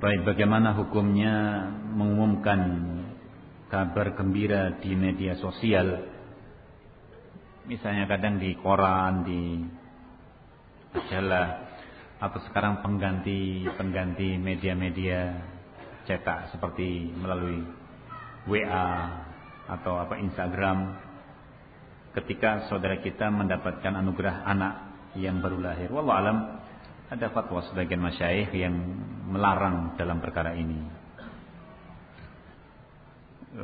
Baik, bagaimana hukumnya mengumumkan kabar gembira di media sosial? Misalnya kadang di koran, di majalah, atau sekarang pengganti pengganti media-media cetak seperti melalui WA atau apa Instagram ketika saudara kita mendapatkan anugerah anak yang baru lahir. Wallahu alam ada fatwa sebagian masyayikh yang melarang dalam perkara ini.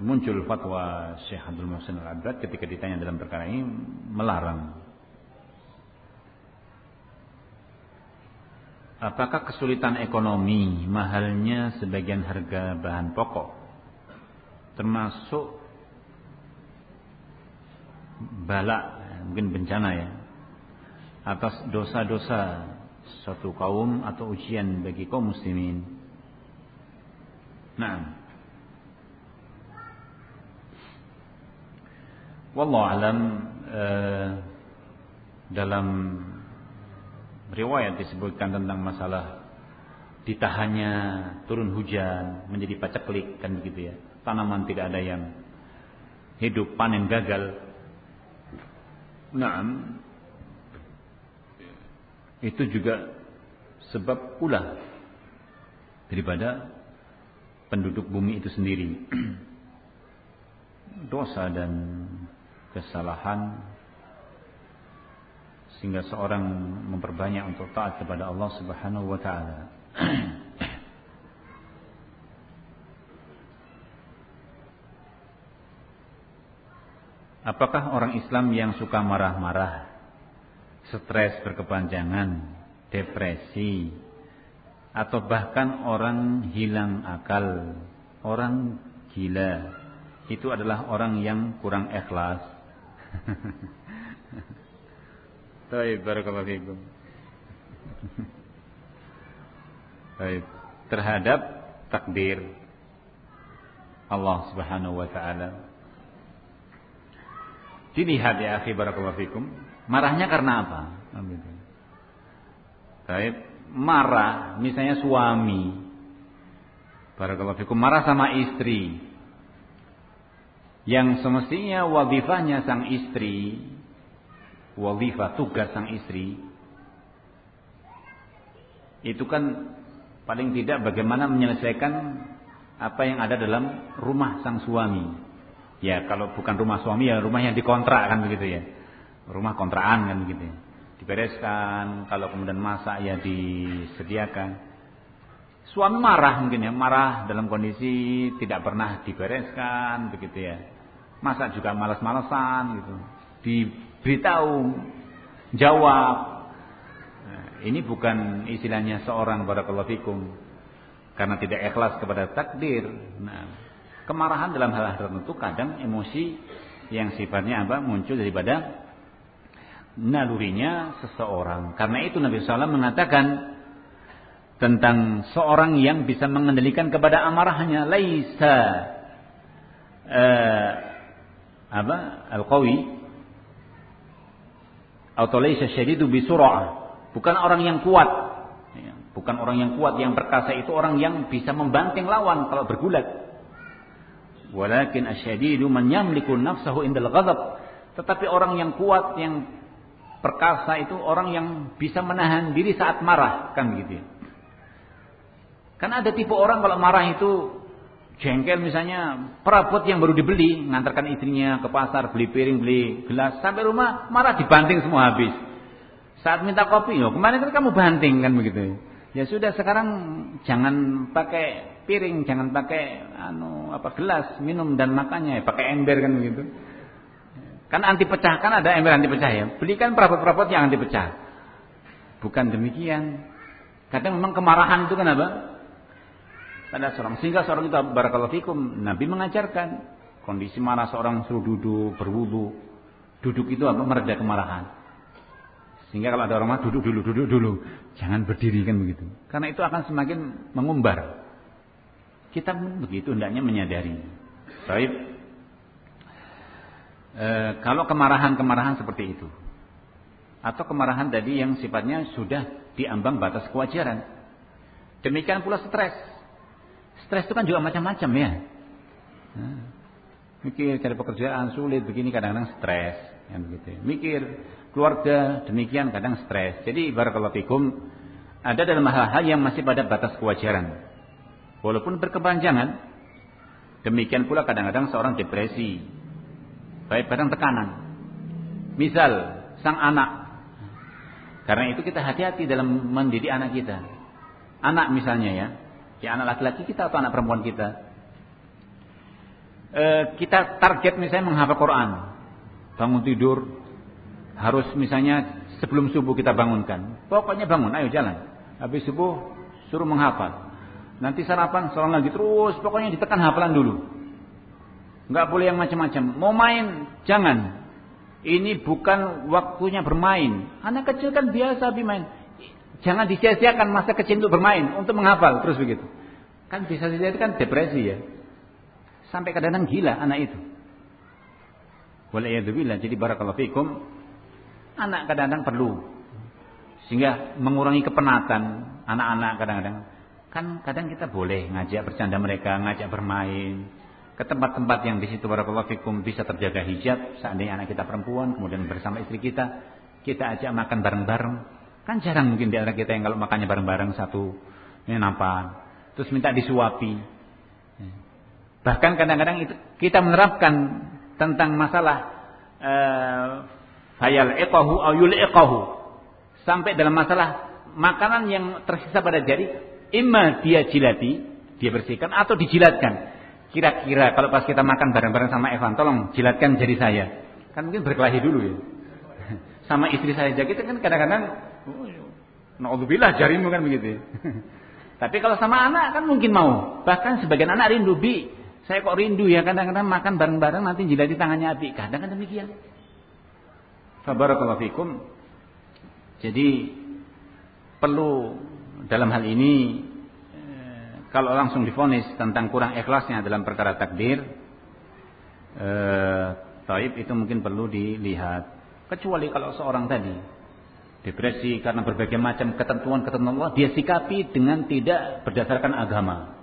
Muncul fatwa Syekh Abdul Muhsin Al-Abbad ketika ditanya dalam perkara ini melarang. Apakah kesulitan ekonomi, mahalnya sebagian harga bahan pokok termasuk balak, mungkin bencana ya, atas dosa-dosa suatu kaum atau ujian bagi kaum muslimin. Nah. Wallahu alam eh, dalam riwayat disebutkan tentang masalah ditahannya turun hujan menjadi paceklik kan begitu ya. Tanaman tidak ada yang hidup panen gagal. Nah, itu juga sebab pula daripada penduduk bumi itu sendiri. Dosa dan kesalahan sehingga seorang memperbanyak untuk taat kepada Allah Subhanahu wa taala. Apakah orang Islam yang suka marah-marah stres berkepanjangan, depresi, atau bahkan orang hilang akal, orang gila. Itu adalah orang yang kurang ikhlas. Baik, barakallahu fikum. Baik, terhadap takdir Allah Subhanahu wa taala. Dilihat ya akhi barakallahu fikum, Marahnya karena apa? Baik, marah, misalnya suami. Barakallahu fikum marah sama istri. Yang semestinya wadifahnya sang istri, wadifah tugas sang istri itu kan paling tidak bagaimana menyelesaikan apa yang ada dalam rumah sang suami. Ya, kalau bukan rumah suami ya rumah yang dikontrak kan begitu ya rumah kontrakan kan gitu dibereskan kalau kemudian masak ya disediakan. Suami marah mungkin ya marah dalam kondisi tidak pernah dibereskan begitu ya. Masak juga malas-malesan gitu. Diberitahu jawab. Nah, ini bukan istilahnya seorang barakallahu fikum karena tidak ikhlas kepada takdir. Nah kemarahan dalam hal-hal tertentu kadang emosi yang sifatnya apa muncul daripada nalurinya seseorang. Karena itu Nabi SAW mengatakan tentang seorang yang bisa mengendalikan kepada amarahnya. Laisa uh, apa al-qawi. Atau laisa syadidu bisur'ah bukan orang yang kuat. Ya, bukan orang yang kuat yang perkasa. Itu orang yang bisa membanting lawan kalau bergulat. Walakin asyadidu man yamliku nafsahu indal ghadab. Tetapi orang yang kuat yang perkasa itu orang yang bisa menahan diri saat marah kan begitu ya. Kan ada tipe orang kalau marah itu jengkel misalnya perabot yang baru dibeli ngantarkan istrinya ke pasar beli piring beli gelas sampai rumah marah dibanting semua habis. Saat minta kopi, yo kemarin kan kamu banting kan begitu. Ya sudah sekarang jangan pakai piring, jangan pakai anu apa gelas minum dan makannya, pakai ember kan begitu. Kan anti pecah, kan ada ember anti pecah ya. Belikan perabot-perabot yang anti pecah. Bukan demikian. Kadang memang kemarahan itu kan apa? Pada seorang sehingga seorang itu barakallahu fikum, Nabi mengajarkan kondisi marah seorang suruh duduk, berwudu. Duduk itu apa? Mereda kemarahan. Sehingga kalau ada orang marah duduk dulu, duduk dulu. Jangan berdiri kan begitu. Karena itu akan semakin mengumbar. Kita begitu hendaknya menyadari. Baik, e, kalau kemarahan-kemarahan seperti itu atau kemarahan tadi yang sifatnya sudah diambang batas kewajaran demikian pula stres Stres itu kan juga macam-macam ya. Mikir cari pekerjaan sulit begini kadang-kadang stres, kan begitu. Mikir keluarga demikian kadang stres. Jadi barakallahu fikum ada dalam hal-hal yang masih pada batas kewajaran. Walaupun berkepanjangan, demikian pula kadang-kadang seorang depresi, baik barang tekanan. Misal sang anak, karena itu kita hati-hati dalam mendidik anak kita. Anak misalnya ya, ya anak laki-laki kita atau anak perempuan kita. E, kita target misalnya menghafal Quran, bangun tidur harus misalnya sebelum subuh kita bangunkan. Pokoknya bangun, ayo jalan. Habis subuh suruh menghafal. Nanti sarapan seorang lagi terus pokoknya ditekan hafalan dulu. Enggak boleh yang macam-macam. Mau main jangan. Ini bukan waktunya bermain. Anak kecil kan biasa bermain. Jangan disia-siakan masa kecil untuk bermain, untuk menghafal terus begitu. Kan bisa jadi kan depresi ya. Sampai kadang-kadang gila anak itu. Waliyadzubillah. Jadi barakallahu fikum. Anak kadang-kadang perlu sehingga mengurangi kepenatan anak-anak kadang-kadang. Kan kadang kita boleh ngajak bercanda mereka, ngajak bermain ke tempat-tempat yang di situ barakallahu fikum bisa terjaga hijab, seandainya anak kita perempuan, kemudian bersama istri kita, kita ajak makan bareng-bareng. Kan jarang mungkin di antara kita yang kalau makannya bareng-bareng satu ini nampak, terus minta disuapi. Bahkan kadang-kadang kita menerapkan tentang masalah uh, fayal iqahu ayul iqahu sampai dalam masalah makanan yang tersisa pada jari, imma dia jilati, dia bersihkan atau dijilatkan. Kira-kira kalau pas kita makan bareng-bareng sama Evan, tolong jilatkan jari saya. Kan mungkin berkelahi dulu ya. Sama istri saya aja kita kan kadang-kadang oh, jarimu kan begitu. Ya. Tapi kalau sama anak kan mungkin mau. Bahkan sebagian anak rindu, Bi. Saya kok rindu ya kadang-kadang makan bareng-bareng nanti jilati tangannya Abi. Kadang-kadang demikian. Fabarakallahu fikum. Jadi perlu dalam hal ini kalau langsung difonis tentang kurang ikhlasnya dalam perkara takdir, eh, taib itu mungkin perlu dilihat. Kecuali kalau seorang tadi depresi karena berbagai macam ketentuan-ketentuan Allah, dia sikapi dengan tidak berdasarkan agama.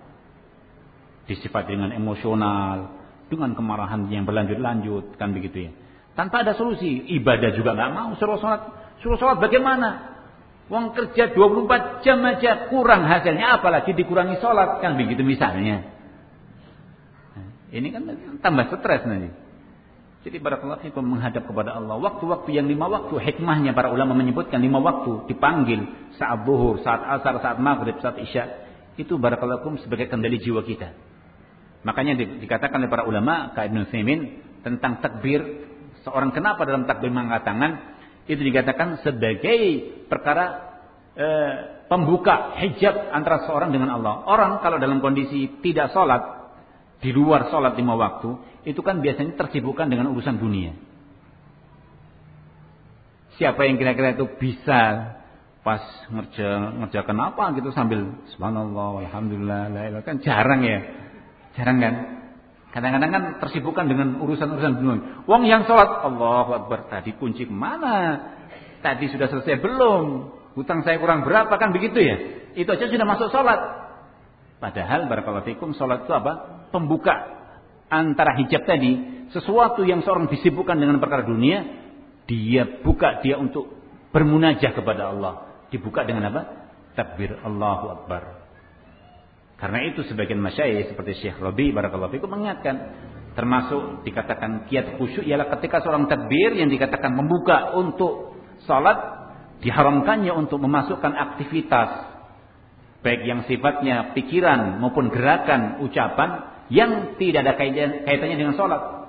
Disifat dengan emosional, dengan kemarahan yang berlanjut-lanjut, kan begitu ya. Tanpa ada solusi, ibadah juga nggak mau, suruh sholat Suruh sholat bagaimana? Uang kerja 24 jam aja kurang hasilnya apalagi dikurangi sholat kan begitu misalnya. Ini kan tambah stres nanti. Jadi barakallahu fikum menghadap kepada Allah. Waktu-waktu yang lima waktu hikmahnya para ulama menyebutkan lima waktu dipanggil saat buhur, saat asar, saat maghrib, saat isya. Itu barakallahu fikum sebagai kendali jiwa kita. Makanya di, dikatakan oleh para ulama kayak Ibnu tentang takbir seorang kenapa dalam takbir mengangkat tangan itu dikatakan sebagai perkara e, pembuka hijab antara seorang dengan Allah. Orang kalau dalam kondisi tidak sholat, di luar sholat lima waktu, itu kan biasanya tersibukkan dengan urusan dunia. Siapa yang kira-kira itu bisa pas ngerja, ngerjakan apa gitu sambil subhanallah, alhamdulillah, la ilaha kan jarang ya. Jarang kan? Kadang-kadang kan tersibukkan dengan urusan-urusan dunia. Wong yang sholat, Allah Akbar. Tadi kunci ke mana? Tadi sudah selesai belum? Hutang saya kurang berapa? Kan begitu ya? Itu aja sudah masuk sholat. Padahal barakallahu fikum sholat itu apa? Pembuka antara hijab tadi. Sesuatu yang seorang disibukkan dengan perkara dunia. Dia buka dia untuk bermunajah kepada Allah. Dibuka dengan apa? Takbir Allahu Akbar. Karena itu sebagian masyayikh seperti Syekh Rabi barakallahu fikum mengingatkan termasuk dikatakan kiat khusyuk ialah ketika seorang takbir yang dikatakan membuka untuk salat diharamkannya untuk memasukkan aktivitas baik yang sifatnya pikiran maupun gerakan ucapan yang tidak ada kaitannya dengan salat.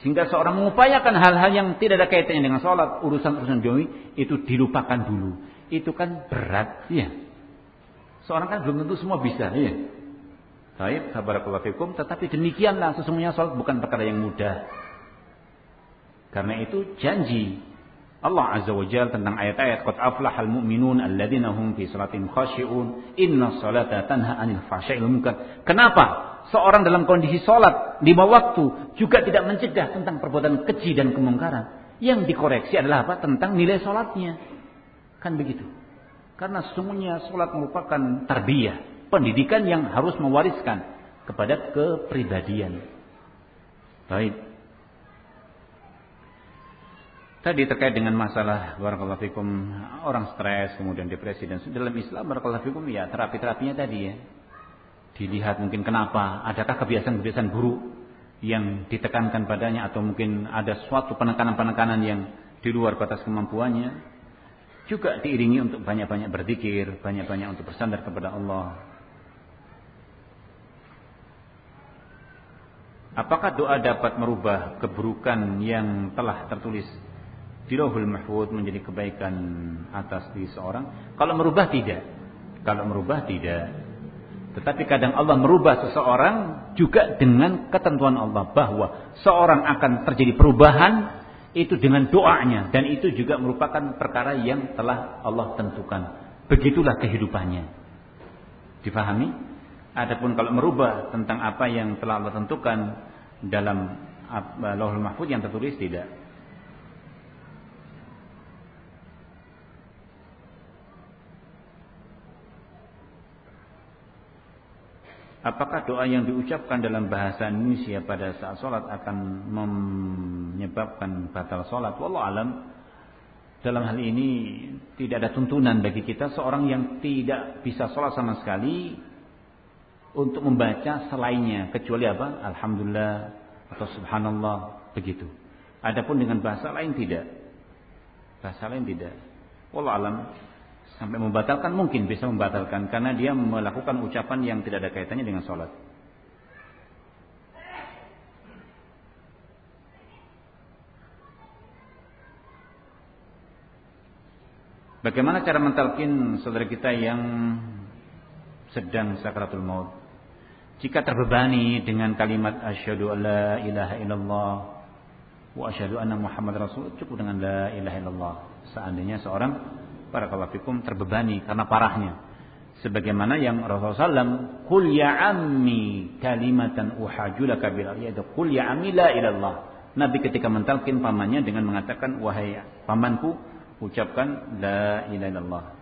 Sehingga seorang mengupayakan hal-hal yang tidak ada kaitannya dengan salat urusan-urusan dunia itu dilupakan dulu. Itu kan berat ya Seorang kan belum tentu semua bisa, iya. Baik, barakallahu fikum, tetapi demikianlah sesungguhnya salat bukan perkara yang mudah. Karena itu janji Allah Azza wa Jalla tentang ayat-ayat qad aflahal mu'minun alladzina hum fi salatin khashi'un inna salata tanha 'anil fahsya'i munkar. Kenapa? Seorang dalam kondisi salat lima waktu juga tidak mencegah tentang perbuatan keji dan kemungkaran. Yang dikoreksi adalah apa? Tentang nilai salatnya. Kan begitu. Karena sesungguhnya sholat merupakan tarbiyah. pendidikan yang harus mewariskan kepada kepribadian. Baik. Tadi terkait dengan masalah barakallahu fikum orang stres kemudian depresi dan dalam Islam barakallahu ya terapi-terapinya tadi ya. Dilihat mungkin kenapa, adakah kebiasaan-kebiasaan buruk yang ditekankan padanya atau mungkin ada suatu penekanan-penekanan yang di luar batas kemampuannya juga diiringi untuk banyak-banyak berzikir, banyak-banyak untuk bersandar kepada Allah. Apakah doa dapat merubah keburukan yang telah tertulis di Lauhul Mahfuz menjadi kebaikan atas di seorang? Kalau merubah tidak. Kalau merubah tidak. Tetapi kadang Allah merubah seseorang juga dengan ketentuan Allah bahwa seorang akan terjadi perubahan itu dengan doanya dan itu juga merupakan perkara yang telah Allah tentukan. Begitulah kehidupannya. Difahami? Adapun kalau merubah tentang apa yang telah Allah tentukan dalam Lauhul Mahfuz yang tertulis tidak. Apakah doa yang diucapkan dalam bahasa Indonesia pada saat sholat akan menyebabkan batal sholat? Wallah alam. Dalam hal ini tidak ada tuntunan bagi kita seorang yang tidak bisa sholat sama sekali untuk membaca selainnya kecuali apa? Alhamdulillah atau Subhanallah begitu. Adapun dengan bahasa lain tidak. Bahasa lain tidak. Wallah alam sampai membatalkan mungkin bisa membatalkan karena dia melakukan ucapan yang tidak ada kaitannya dengan sholat. Bagaimana cara mentalkin saudara kita yang sedang sakratul maut? Jika terbebani dengan kalimat asyhadu alla ilaha illallah wa asyhadu anna muhammad rasul cukup dengan la ilaha illallah. Seandainya seorang para kalafikum terbebani karena parahnya. Sebagaimana yang Rasulullah SAW, Qul ya ammi kalimatan uhajulaka bil yaitu Qul ya ammi la ilallah. Nabi ketika mentalkin pamannya dengan mengatakan, Wahai pamanku, ucapkan la ilaha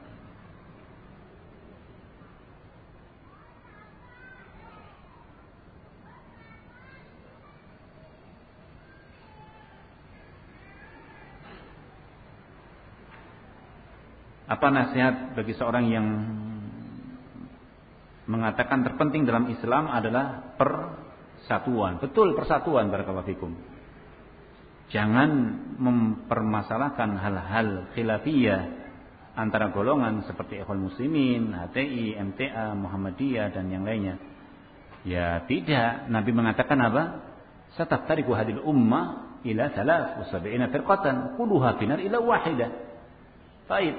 Apa nasihat bagi seorang yang mengatakan terpenting dalam Islam adalah persatuan. Betul persatuan barakallahu fikum. Jangan mempermasalahkan hal-hal khilafiyah antara golongan seperti Ikhwan Muslimin, HTI, MTA, Muhammadiyah dan yang lainnya. Ya tidak, Nabi mengatakan apa? Sataftariku hadil ummah ila thalath wa sab'ina firqatan kulluha finar ila wahidah. Baik,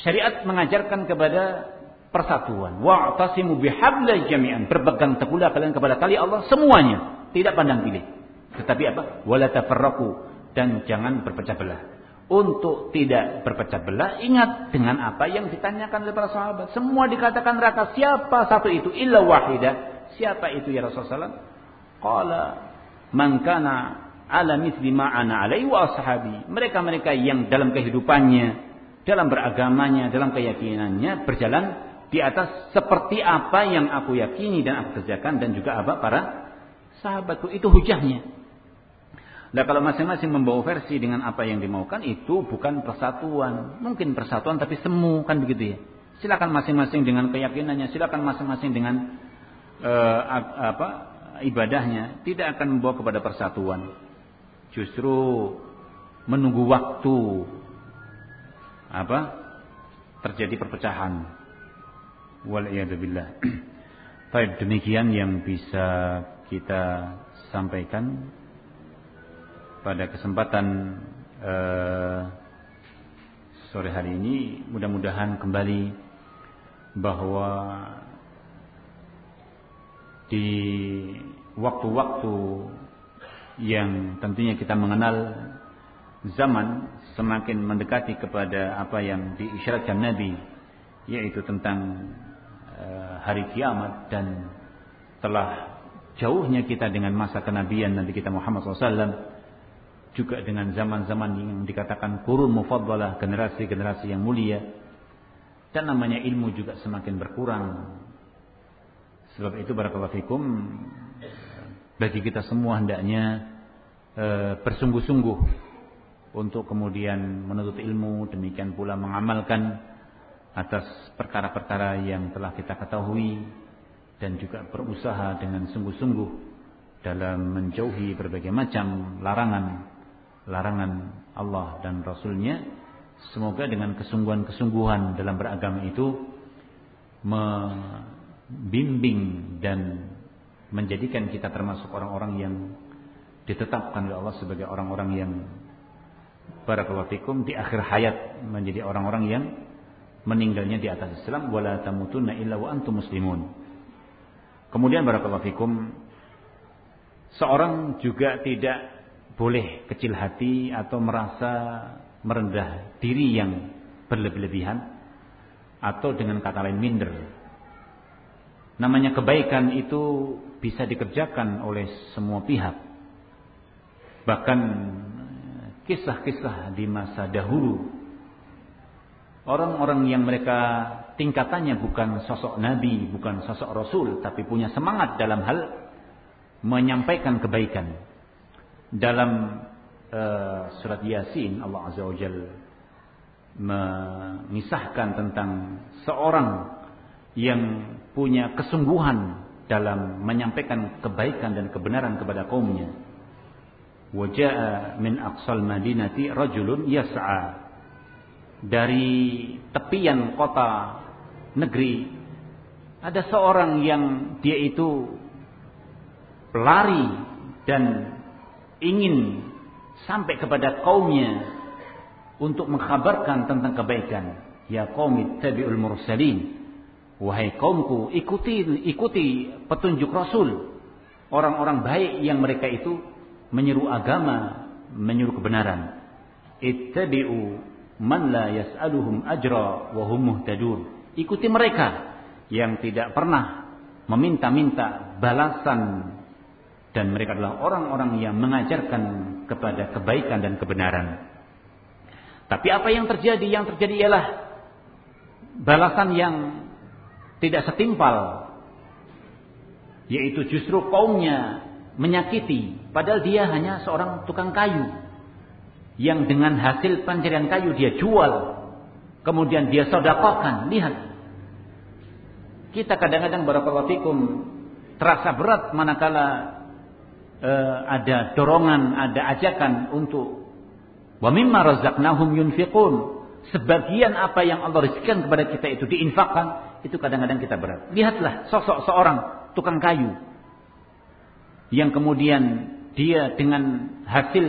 syariat mengajarkan kepada persatuan. Wa'tasimu bihablil jami'an. Berpegang teguhlah kalian kepada tali Allah semuanya, tidak pandang pilih. Tetapi apa? Wala tafarraqu dan jangan berpecah belah. Untuk tidak berpecah belah, ingat dengan apa yang ditanyakan oleh para sahabat. Semua dikatakan neraka. Siapa satu itu? Illa wahidah. Siapa itu ya Rasulullah SAW? Qala man kana ala mithli ma'ana alaihi wa ashabi. Mereka-mereka yang dalam kehidupannya dalam beragamanya, dalam keyakinannya berjalan di atas seperti apa yang aku yakini dan aku kerjakan dan juga apa para sahabatku itu hujahnya. Nah kalau masing-masing membawa versi dengan apa yang dimaukan itu bukan persatuan, mungkin persatuan tapi semu kan begitu ya. Silakan masing-masing dengan keyakinannya, silakan masing-masing dengan uh, apa ibadahnya, tidak akan membawa kepada persatuan. Justru menunggu waktu apa? Terjadi perpecahan. Wal billah. Baik demikian yang bisa kita sampaikan pada kesempatan uh, sore hari ini. Mudah-mudahan kembali bahwa di waktu-waktu yang tentunya kita mengenal zaman semakin mendekati kepada apa yang diisyaratkan Nabi yaitu tentang uh, hari kiamat dan telah jauhnya kita dengan masa kenabian Nabi kita Muhammad SAW juga dengan zaman-zaman yang dikatakan kurun mufaddalah generasi-generasi yang mulia dan namanya ilmu juga semakin berkurang. Sebab itu barakallahu fikum bagi kita semua hendaknya e, bersungguh-sungguh untuk kemudian menuntut ilmu, demikian pula mengamalkan atas perkara-perkara yang telah kita ketahui dan juga berusaha dengan sungguh-sungguh dalam menjauhi berbagai macam larangan larangan Allah dan Rasulnya. Semoga dengan kesungguhan-kesungguhan dalam beragama itu membimbing dan menjadikan kita termasuk orang-orang yang ditetapkan oleh Allah sebagai orang-orang yang fikum di akhir hayat menjadi orang-orang yang meninggalnya di atas Islam wala tamutunna illa wa antum muslimun. Kemudian fikum seorang juga tidak boleh kecil hati atau merasa merendah diri yang berlebih-lebihan atau dengan kata lain minder. Namanya kebaikan itu bisa dikerjakan oleh semua pihak. Bahkan kisah-kisah di masa dahulu orang-orang yang mereka tingkatannya bukan sosok nabi, bukan sosok rasul, tapi punya semangat dalam hal menyampaikan kebaikan. Dalam uh, surat Yasin Allah Azza wa Jalla mengisahkan tentang seorang yang punya kesungguhan dalam menyampaikan kebaikan dan kebenaran kepada kaumnya. Waja'a min aqsal madinati rajulun yas'a. Dari tepian kota negeri ada seorang yang dia itu lari dan ingin sampai kepada kaumnya untuk mengkhabarkan tentang kebaikan. Ya qaumi tabi'ul mursalin Wahai kaumku, ikuti ikuti petunjuk Rasul. Orang-orang baik yang mereka itu menyeru agama, menyeru kebenaran. Ittabi'u man la yas'aluhum ajra wa hum muhtadun. Ikuti mereka yang tidak pernah meminta-minta balasan dan mereka adalah orang-orang yang mengajarkan kepada kebaikan dan kebenaran. Tapi apa yang terjadi? Yang terjadi ialah balasan yang tidak setimpal yaitu justru kaumnya menyakiti. Padahal dia hanya seorang tukang kayu. Yang dengan hasil pencarian kayu dia jual. Kemudian dia sodakokan lihat. Kita kadang-kadang fikum terasa berat manakala uh, ada dorongan ada ajakan untuk wa mimma razaqnahum yunfiqun. Sebagian apa yang Allah rizkikan kepada kita itu diinfakkan itu kadang-kadang kita berat. Lihatlah sosok seorang tukang kayu yang kemudian dia dengan hasil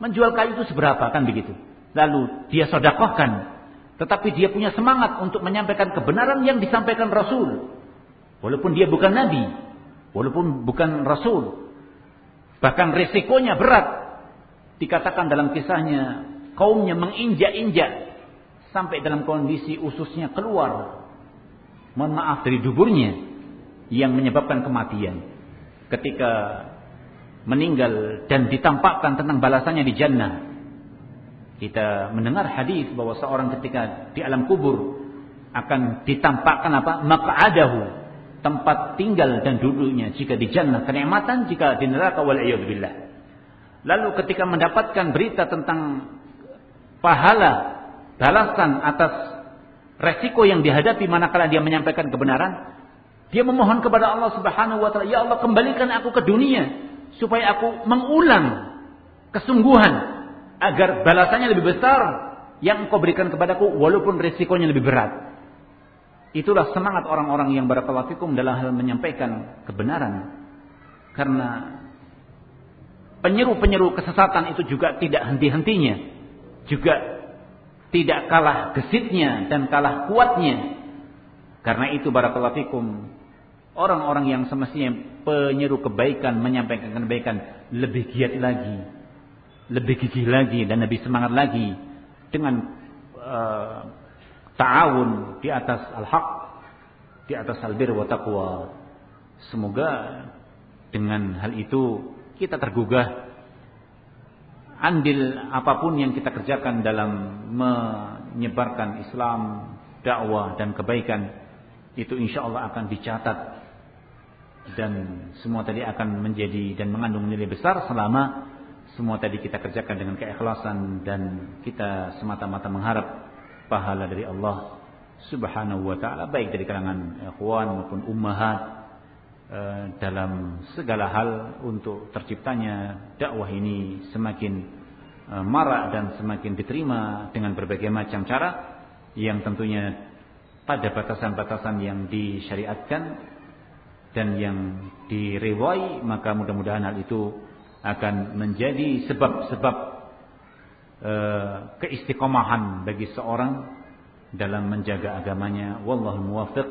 menjual kayu itu seberapa kan begitu. Lalu dia sodakohkan. Tetapi dia punya semangat untuk menyampaikan kebenaran yang disampaikan Rasul. Walaupun dia bukan Nabi. Walaupun bukan Rasul. Bahkan resikonya berat. Dikatakan dalam kisahnya. Kaumnya menginjak-injak. Sampai dalam kondisi ususnya keluar mohon maaf dari duburnya yang menyebabkan kematian ketika meninggal dan ditampakkan tentang balasannya di jannah kita mendengar hadis bahwa seorang ketika di alam kubur akan ditampakkan apa? Maq'adahu tempat tinggal dan duduknya jika di jannah. Kenikmatan jika di neraka wal billah lalu ketika mendapatkan berita tentang pahala balasan atas resiko yang dihadapi manakala dia menyampaikan kebenaran, dia memohon kepada Allah Subhanahu wa taala, "Ya Allah, kembalikan aku ke dunia supaya aku mengulang kesungguhan agar balasannya lebih besar yang engkau berikan kepadaku walaupun resikonya lebih berat." Itulah semangat orang-orang yang barakallahu fikum dalam hal menyampaikan kebenaran. Karena penyeru-penyeru kesesatan itu juga tidak henti-hentinya. Juga tidak kalah gesitnya dan kalah kuatnya. Karena itu barakallahu fikum orang-orang yang semestinya penyeru kebaikan, menyampaikan kebaikan lebih giat lagi, lebih gigih lagi dan lebih semangat lagi dengan uh, ta'awun di atas al-haq, di atas al-bir wa taqwa. Semoga dengan hal itu kita tergugah andil apa pun yang kita kerjakan dalam menyebarkan Islam, dakwah dan kebaikan itu insya Allah akan dicatat dan semua tadi akan menjadi dan mengandung nilai besar selama semua tadi kita kerjakan dengan keikhlasan dan kita semata-mata mengharap pahala dari Allah Subhanahu wa taala baik dari kalangan ikhwan maupun ummahat eh, dalam segala hal untuk terciptanya dakwah ini semakin eh, marak dan semakin diterima dengan berbagai macam cara yang tentunya pada batasan-batasan yang disyariatkan dan yang direwai maka mudah-mudahan hal itu akan menjadi sebab-sebab e, keistiqomahan bagi seorang dalam menjaga agamanya. Wallahu muwaffiq